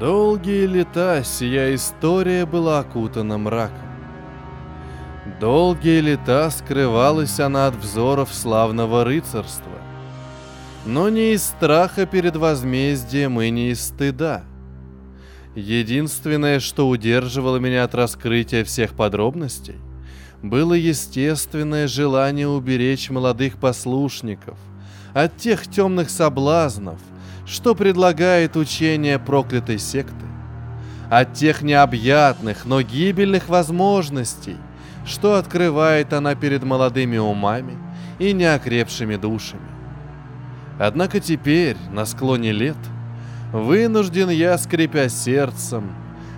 Долгие лета сия история была окутана мраком. Долгие лета скрывалась она от взоров славного рыцарства. Но не из страха перед возмездием и не из стыда. Единственное, что удерживало меня от раскрытия всех подробностей, было естественное желание уберечь молодых послушников от тех темных соблазнов, что предлагает учение проклятой секты, от тех необъятных, но гибельных возможностей, что открывает она перед молодыми умами и неокрепшими душами. Однако теперь, на склоне лет, вынужден я, скрипя сердцем,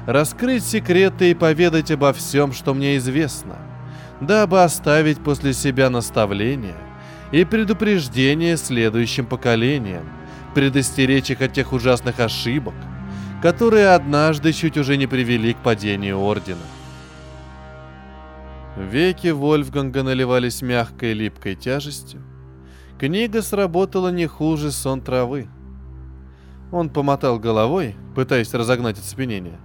раскрыть секреты и поведать обо всем, что мне известно, дабы оставить после себя наставления и предупреждение следующим поколениям, предостеречь их от тех ужасных ошибок, которые однажды чуть уже не привели к падению Ордена. Веки Вольфганга наливались мягкой липкой тяжестью. Книга сработала не хуже сон травы. Он помотал головой, пытаясь разогнать оцепенение,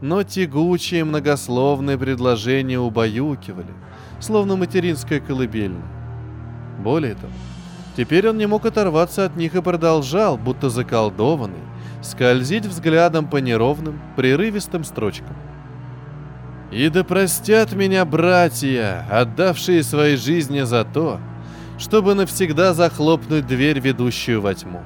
но тягучие многословные предложения убаюкивали, словно материнская колыбельная. Более того, Теперь он не мог оторваться от них и продолжал, будто заколдованный, скользить взглядом по неровным, прерывистым строчкам. «И да простят меня братья, отдавшие свои жизни за то, чтобы навсегда захлопнуть дверь, ведущую во тьму.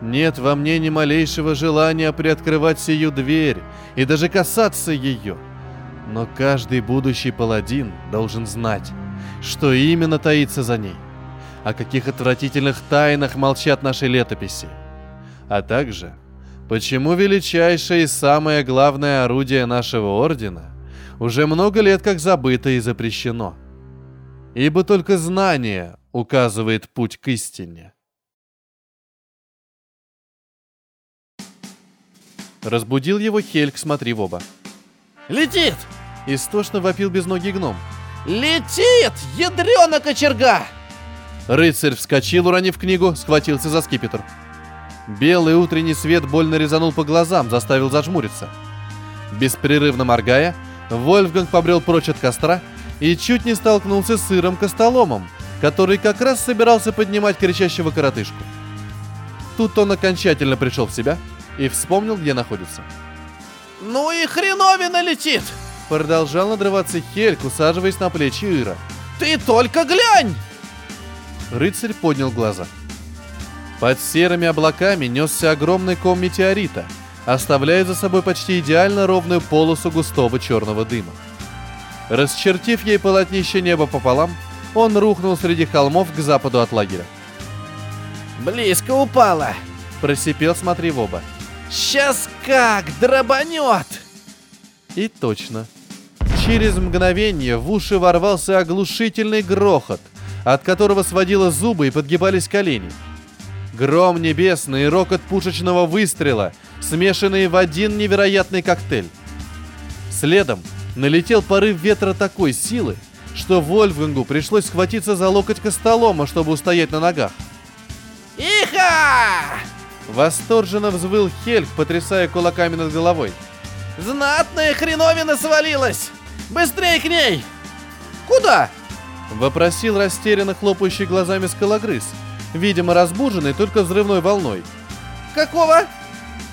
Нет во мне ни малейшего желания приоткрывать сию дверь и даже касаться ее. Но каждый будущий паладин должен знать, что именно таится за ней о каких отвратительных тайнах молчат наши летописи, а также почему величайшее и самое главное орудие нашего ордена уже много лет как забыто и запрещено. Ибо только знание указывает путь к истине. Разбудил его Хельк, смотри в оба. «Летит!» — истошно вопил безногий гном. «Летит! Ядрена кочерга!» Рыцарь вскочил, уронив книгу, схватился за скипетр. Белый утренний свет больно резанул по глазам, заставил зажмуриться. Беспрерывно моргая, Вольфганг побрел прочь от костра и чуть не столкнулся с сыром костоломом, который как раз собирался поднимать кричащего коротышку. Тут он окончательно пришел в себя и вспомнил, где находится. «Ну и хреновина летит!» Продолжал надрываться Хельк, усаживаясь на плечи Ира. «Ты только глянь!» Рыцарь поднял глаза. Под серыми облаками несся огромный ком метеорита, оставляя за собой почти идеально ровную полосу густого черного дыма. Расчертив ей полотнище неба пополам, он рухнул среди холмов к западу от лагеря. «Близко упала!» — просипел, смотри в оба. «Сейчас как дробанет!» И точно. Через мгновение в уши ворвался оглушительный грохот — от которого сводило зубы и подгибались колени. Гром небесный и рокот пушечного выстрела, смешанные в один невероятный коктейль. Следом налетел порыв ветра такой силы, что Вольфгангу пришлось схватиться за локоть Костолома, чтобы устоять на ногах. «Иха!» Восторженно взвыл Хельк, потрясая кулаками над головой. «Знатная хреновина свалилась! Быстрее к ней!» «Куда?» Вопросил растерянно хлопающий глазами скалогрыз, видимо разбуженный только взрывной волной. «Какого?»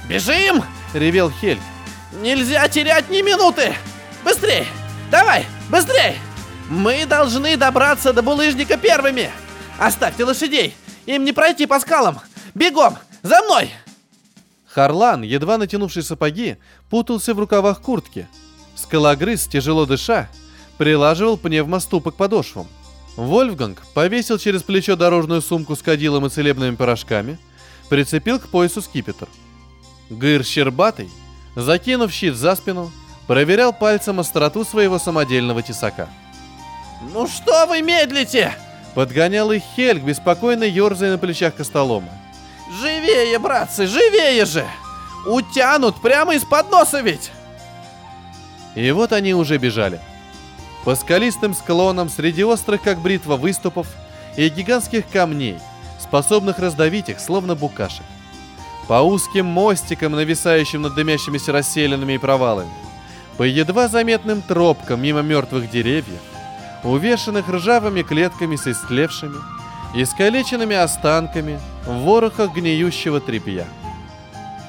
«Бежим!» — ревел Хель. «Нельзя терять ни минуты! Быстрей! Давай, быстрей! Мы должны добраться до булыжника первыми! Оставьте лошадей! Им не пройти по скалам! Бегом! За мной!» Харлан, едва натянувший сапоги, путался в рукавах куртки. Скалогрыз, тяжело дыша, прилаживал пневмоступы к подошвам. Вольфганг повесил через плечо дорожную сумку с кадилом и целебными порошками, прицепил к поясу скипетр. Гыр Щербатый, закинув щит за спину, проверял пальцем остроту своего самодельного тесака. «Ну что вы медлите?» Подгонял их Хельг, беспокойно ерзая на плечах Костолома. «Живее, братцы, живее же! Утянут прямо из-под носа ведь!» И вот они уже бежали – по скалистым склонам среди острых, как бритва, выступов и гигантских камней, способных раздавить их, словно букашек. По узким мостикам, нависающим над дымящимися расселенными и провалами, по едва заметным тропкам мимо мертвых деревьев, увешанных ржавыми клетками с истлевшими, искалеченными останками в ворохах гниющего тряпья –